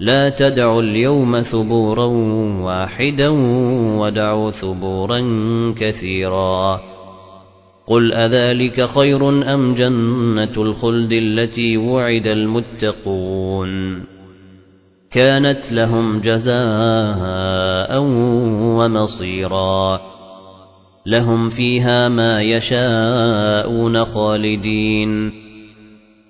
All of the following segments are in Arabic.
لا تدعوا اليوم ثبورا واحدا ودعوا ثبورا كثيرا. قل أذلك خير أم جنة الخلد التي وعد المتقون؟ كانت لهم جزاء ومصيرا. لهم فيها ما يشاءون خالدين.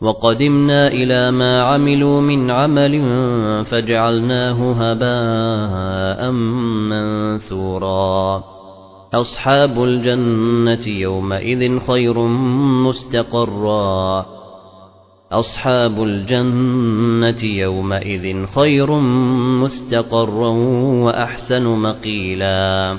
وقدمنا إلى ما عملوا من عمل فجعلناه هباء منثورا. أصحاب الجنة يومئذ خير مستقرا. أصحاب الجنة يومئذ خير مستقرا وأحسن مقيلا.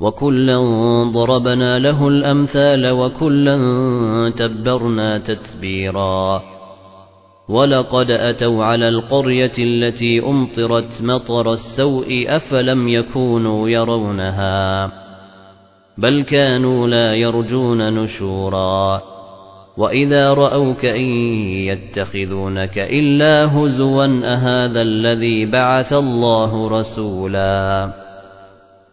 وكلا ضربنا له الأمثال وكلا تبرنا تتبيرا ولقد أتوا على القرية التي أمطرت مطر السوء أفلم يكونوا يرونها بل كانوا لا يرجون نشورا وإذا رأوك إن يتخذونك إلا هزوا أهذا الذي بعث الله رسولا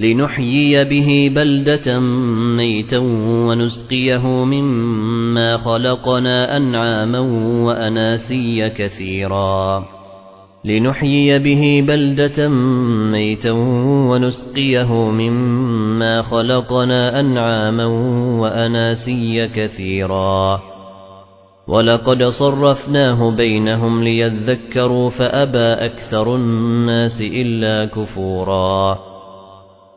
لنحيي به بلدة ميتا ونسقيه مما خلقنا أنعاما وأناسيا كثيرا. لنحيي به بلدة ميتا ونسقيه مما خلقنا أنعاما وأناسيا كثيرا. ولقد صرفناه بينهم ليذكروا فأبى أكثر الناس إلا كفورا.